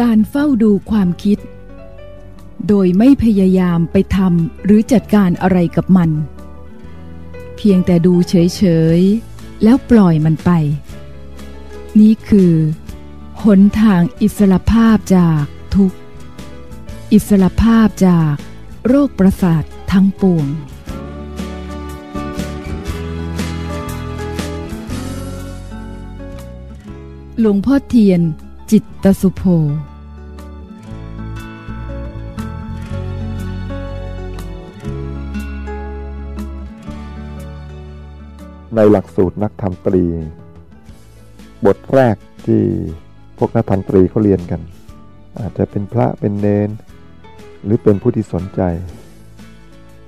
การเฝ้าดูความคิด โดยไม่พยายามไปทำหรือจัดการอะไรกับมัน เพียงแต่ดูเฉย ๆ แล้วปล่อยมันไป นี่คือหนทางอิสรภาพจากทุกอิสรภาพจากโรคประสาททั้งปวง หลวงพ่อเทียนจิตตสุโภ ในหลักสูตรนักธรรมตรี บทแรกที่พวกนักธรรมตรีเขาเรียนกัน อาจจะเป็นพระเป็นเนน หรือเป็นผู้ที่สนใจ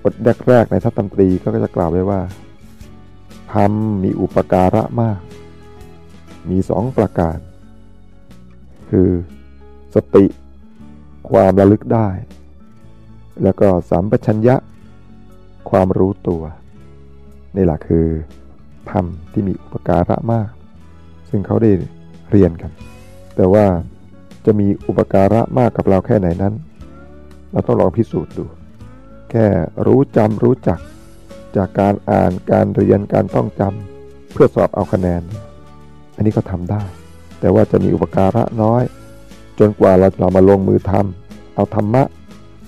บทแรกๆในทัศธรรมตรีก็จะกล่าวไว้ว่าธรรมมีอุปการะมาก มีสองประการ คือสติความระลึกได้ แล้วก็สัมปชัญญะ ความรู้ตัว นี่แหละคือ ธรรมที่มีอุปการะมาก ซึ่งเขาได้เรียนกัน แต่ว่าจะมีอุปการะมากกับเราแค่ไหนนั้น เราต้องลองพิสูจน์ดู แค่รู้จำรู้จัก จากการอ่านการเรียนการต้องจำเพื่อสอบเอาคะแนน อันนี้ก็ทำได้ แต่ว่าจะมีอุปการะน้อย จนกว่าเราเรามาลงมือทำเอาธรรมะ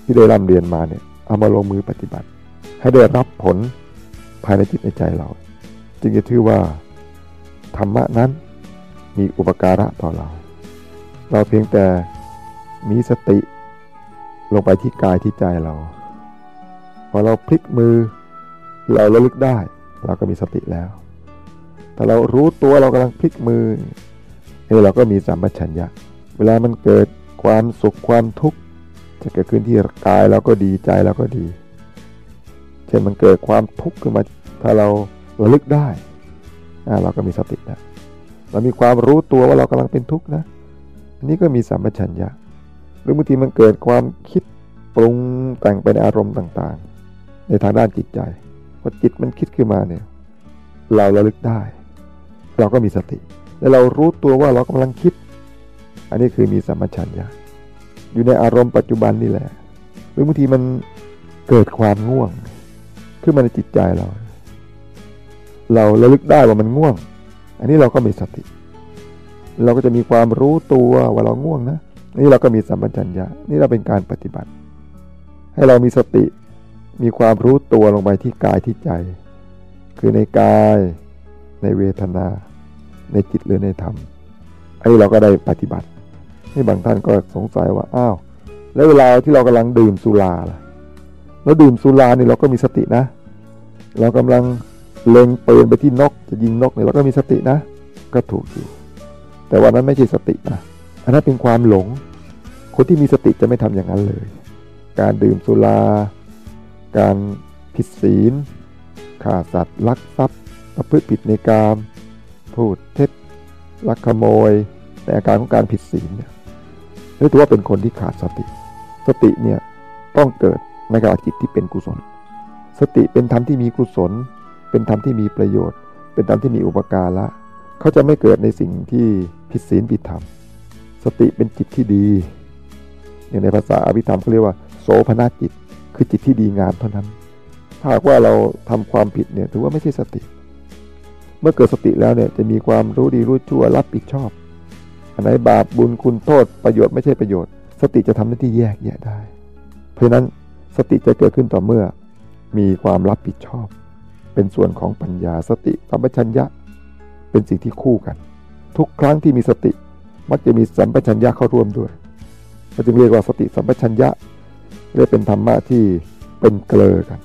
ที่ได้ร่ำเรียนมาเนี่ยเอามาลงมือปฏิบัติ ให้ได้รับผลภายในจิตในใจเรา จึงจะถือว่า ธรรมะนั้นมีอุปการะต่อเรา เราเพียงแต่มีสติลงไปที่กายที่ใจเรา พอเราพลิกมือ เราระลึกได้ เราก็มีสติแล้วถ้าเรารู้ตัวเรากำลังพลิกมือนี่เราก็มีสัมปชัญญะ เวลามันเกิดความสุขความทุกข์จะเกิดขึ้นที่กายเราก็ดีใจเราก็ดี เช่นมันเกิดความทุกข์ขึ้นมาถ้าเรา ระลึกได้เราก็มีสตินะเรามีความรู้ตัวว่าเรากำลังเป็นทุกข์นะอันนี้ก็มีสัมปชัญญะหรือบางทีมันเกิดความคิดปรุงแต่งไปในอารมณ์ต่างๆ ในทางด้านจิตใจพอจิตมันคิดขึ้นมาเนี่ยเราระลึกได้ เราก็มีสติ และเรารู้ตัวว่าเรากำลังคิด อันนี้คือมีสัมปชัญญะอยู่ในอารมณ์ปัจจุบันนี่แหละหรือบางทีมันเกิดความง่วง ขึ้นมาในจิตใจเรา เราระลึกได้ว่ามันง่วง อันนี้เราก็มีสติ เราก็จะมีความรู้ตัวว่าเราง่วงนะนี่เราก็มีสัมปชัญญะนี่เราเป็นการปฏิบัติ ให้เรามีสติมีความรู้ตัวลงไปที่กายที่ใจ คือในกายในเวทนา ในจิตหรือในธรรม อันนี้เราก็ได้ปฏิบัตินี่บางท่านก็สงสัยว่าอ้าวแล้วเวลาที่เรากำลังดื่มสุราล่ะแล้วดื่มสุรานี่เราก็มีสตินะ เรากำลัง เล็งปืนไปที่นกจะยิงนกเนี่ยเราก็มีสตินะ ก็ถูกอยู่ แต่ว่านั้นไม่ใช่สตินะอันนั้นเป็นความหลง คนที่มีสติจะไม่ทำอย่างนั้นเลย การดื่มสุรา การผิดศีลฆ่าสัตว์ลักทรัพย์ประพฤติผิดในกามพูดเท็จลักขโมย แต่อาการของการผิดศีลเนี่ยนี่ถือว่าเป็นคนที่ขาดสติ สติเนี่ยต้องเกิดในขณะจิตที่เป็นกุศล สติเป็นธรรมที่มีกุศล เป็นธรรมที่มีประโยชน์ เป็นธรรมที่มีอุปการะเขาจะไม่เกิดในสิ่งที่ผิดศีลผิดธรรม สติเป็นจิตที่ดีอย่างในภาษาอภิธรรมเขาเรียกว่า โสภณจิต คือจิตที่ดีงามเท่านั้น ถ้าหากว่าเราทำความผิดเนี่ยถือว่าไม่ใช่สติ เมื่อเกิดสติแล้วเนี่ยจะมีความรู้ดีรู้ชั่วรับผิดชอบ อันไหนบาปบุญคุณโทษประโยชน์ไม่ใช่ประโยชน์ สติจะทำหน้าที่แยกแยะได้ เพราะฉะนั้นสติจะเกิดขึ้นต่อเมื่อมีความรับผิดชอบ เป็นส่วนของปัญญาสติสัมปชัญญะ เป็นสิ่งที่คู่กัน ทุกครั้งที่มีสติ มักจะมีสัมปชัญญะเข้าร่วมด้วยเราจึงเรียกว่าสติสัมปชัญญะเรียกเป็นธรรมะที่เป็นเกลอกัน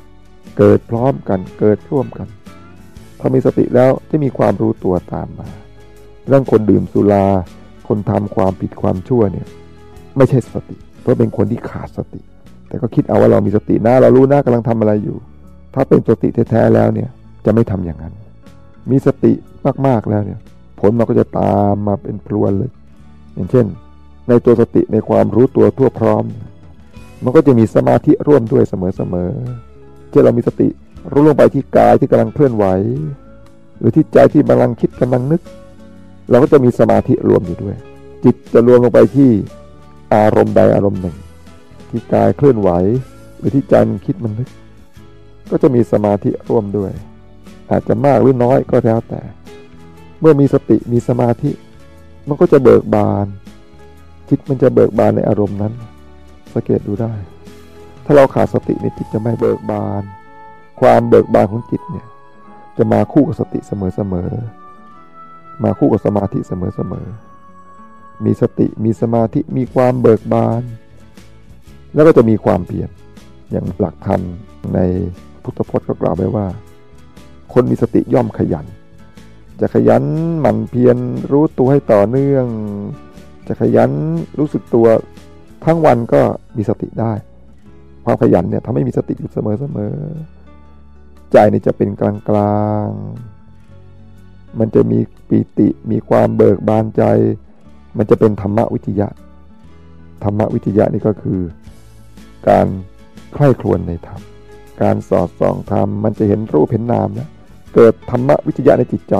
เกิดพร้อมกันเกิดร่วมกันพอมีสติแล้วจะมีความรู้ตัวตามมาเรื่องคนดื่มสุรา คนทำความผิดความชั่วเนี่ยไม่ใช่สติ เพราะเป็นคนที่ขาดสติ แต่ก็คิดเอาว่าเรามีสตินะเรารู้นะกำลังทำอะไรอยู่ ถ้าเป็นสติแท้ๆแล้วเนี่ยจะไม่ทำอย่างนั้น มีสติมากๆแล้วเนี่ยผลมันก็จะตามมาเป็นพลวนเลย อย่างเช่น ในตัวสติในความรู้ตัวทั่วพร้อม มันก็จะมีสมาธิร่วมด้วยเสมอๆเช่นเรามีสติรู้ลงไปที่กายที่กำลังเคลื่อนไหว หรือที่ใจที่กำลังคิดกำลังนึก เราก็จะมีสมาธิรวมอยู่ด้วย จิตจะรวมลงไปที่อารมณ์ใดอารมณ์หนึ่ง ที่กายเคลื่อนไหว หรือที่ใจมันคิดมันนึก ก็จะมีสมาธิร่วมด้วย อาจจะมากหรือน้อยก็แล้วแต่ เมื่อมีสติมีสมาธิ มันก็จะเบิกบาน จิตมันจะเบิกบานในอารมณ์นั้นสังเกตดูได้ ถ้าเราขาดสติในจิตจะไม่เบิกบาน ความเบิกบานของจิตเนี่ยจะมาคู่กับสติเสมอๆมาคู่กับสมาธิเสมอๆมีสติมีสมาธิมีความเบิกบาน แล้วก็จะมีความเพียรอย่างหลักธรรมใน พุทธพจน์ก็กล่าวไว้ว่า คนมีสติย่อมขยัน จะขยันหมั่นเพียรรู้ตัวให้ต่อเนื่อง จะขยันรู้สึกตัวทั้งวันก็มีสติได้ ความขยันเนี่ยทำให้มีสติอยู่เสมอเสมอใจนี่จะเป็นกลางกลางมันจะมีปีติมีความเบิกบานใจ มันจะเป็นธรรมวิทยะ ธรรมวิทยะนี่ก็คือ การใคร่ครวญในธรรม การสอดส่องธรรมมันจะเห็นรูปเห็นนามนะเกิดธรรมวิทยะในจิตใจ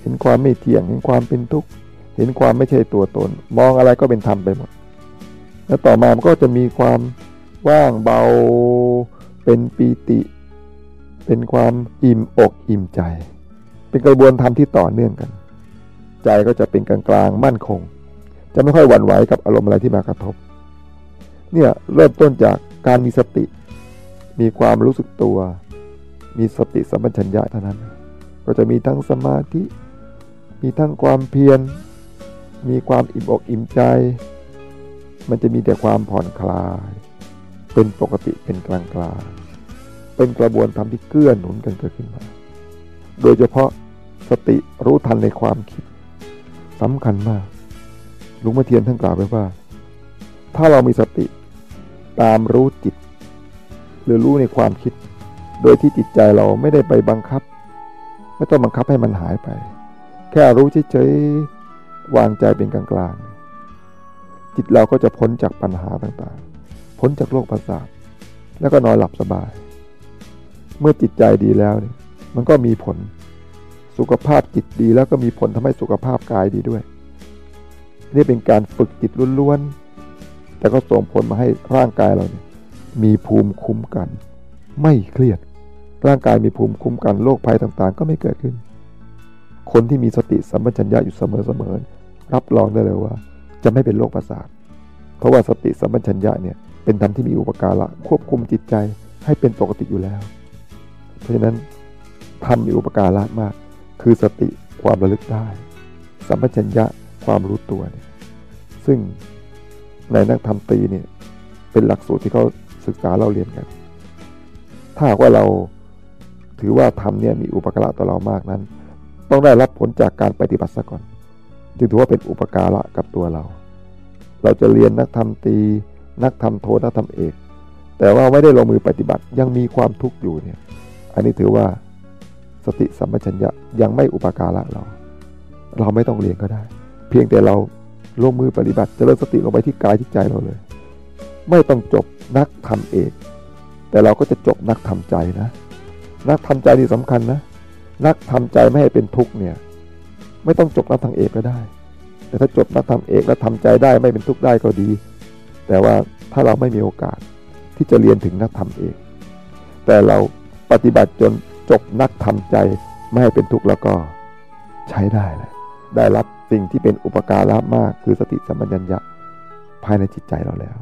เห็นความไม่เที่ยงเห็นความเป็นทุกข์เห็นความไม่ใช่ตัวตน มองอะไรก็เป็นธรรมไปหมด แล้วต่อมามันก็จะมีความว่างเบา เป็นปีติ เป็นความอิ่มอกอิ่มใจ เป็นกระบวนธรรที่ต่อเนื่องกัน ใจก็จะเป็นกลางกลางมั่นคง จะไม่ค่อยหวั่นไหวกับอารมณ์อะไรที่มากระทบ เนี่ยเริ่มต้นจากการมีสติ มีความรู้สึกตัว มีสติสัมปชัญญะเท่านั้น ก็จะมีทั้งสมาธิ มีทั้งความเพียร มีความอิ่มอกอิ่มใจ มันจะมีแต่ความผ่อนคลาย เป็นปกติเป็นกลางกลางเป็นกระบวนการที่เกื้อหนุนกันเกิดขึ้นมา โดยเฉพาะสติรู้ทันในความคิดสำคัญมากลุงมาเทียนท่านกล่าวไว้ว่า ถ้าเรามีสติตามรู้จิต รือรู้ในความคิด โดยที่จิตใจเราไม่ได้ไปบังคับ ไม่ต้องบังคับให้มันหายไป แค่รู้เฉยๆวางใจเป็นกลางๆ จิตเราก็จะพ้นจากปัญหาต่างๆ พ้นจากโรคประสาทแล้วก็นอนหลับสบาย เมื่อจิตใจดีแล้วเนี่ยมันก็มีผลสุขภาพจิตดีแล้วก็มีผลทำให้สุขภาพกายดีด้วย นี่เป็นการฝึกจิตล้วนๆแต่ก็ส่งผลมาให้ร่างกายเราเนี่ย มีภูมิคุ้มกัน ไม่เครียด ร่างกายมีภูมิคุ้มกันโรคภัยต่างๆ ก็ไม่เกิดขึ้น คนที่มีสติสัมปชัญญะอยู่เสมอๆรับรองได้เลยว่า จะไม่เป็นโรคประสาท เพราะว่าสติสัมปชัญญะเนี่ยเป็นธรรมที่มีอุปการะควบคุมจิตใจให้เป็นปกติอยู่แล้ว เพราะฉะนั้นธรรมมีอุปการะมาก คือสติความระลึกได้ สัมปชัญญะความรู้ตัวเนี่ยซึ่งในนักธรรมตีเนี่ยเป็นหลักสูตรที่เขา ศึกษาเราเรียนกัน ถ้าว่าเราถือว่าธรรมเนี่ยมีอุปการะต่อเรามากนั้น ต้องได้รับผลจากการปฏิบัติซะก่อน จึงถือว่าเป็นอุปการะกับตัวเรา เราจะเรียนนักธรรมตี นักธรรมโทนักธรรมเอก แต่ว่าไม่ได้ลงมือปฏิบัติยังมีความทุกข์อยู่เนี่ย อันนี้ถือว่าสติสัมปชัญญะยังไม่อุปการะเรา เราไม่ต้องเรียนก็ได้ เพียงแต่เราลงมือปฏิบัติจเจริญสติลงไปที่กายที่ใจเราเลย ไม่ต้องจบนักทำเอก แต่เราก็จะจบนักทำใจนะ นักทำใจนี่สำคัญนะ นักทำใจไม่ให้เป็นทุกข์เนี่ย ไม่ต้องจบนักทางเอกก็ได้ แต่ถ้าจบนักทำเอกแล้วทำใจได้ไม่เป็นทุกข์ได้ก็ดี แต่ว่าถ้าเราไม่มีโอกาสที่จะเรียนถึงนักทำเอก แต่เราปฏิบัติจนจบนักทำใจไม่ให้เป็นทุกข์แล้วก็ใช้ได้เลยได้รับสิ่งที่เป็นอุปการะมากคือสติสัมปชัญญะภายในจิตใจเราแล้ว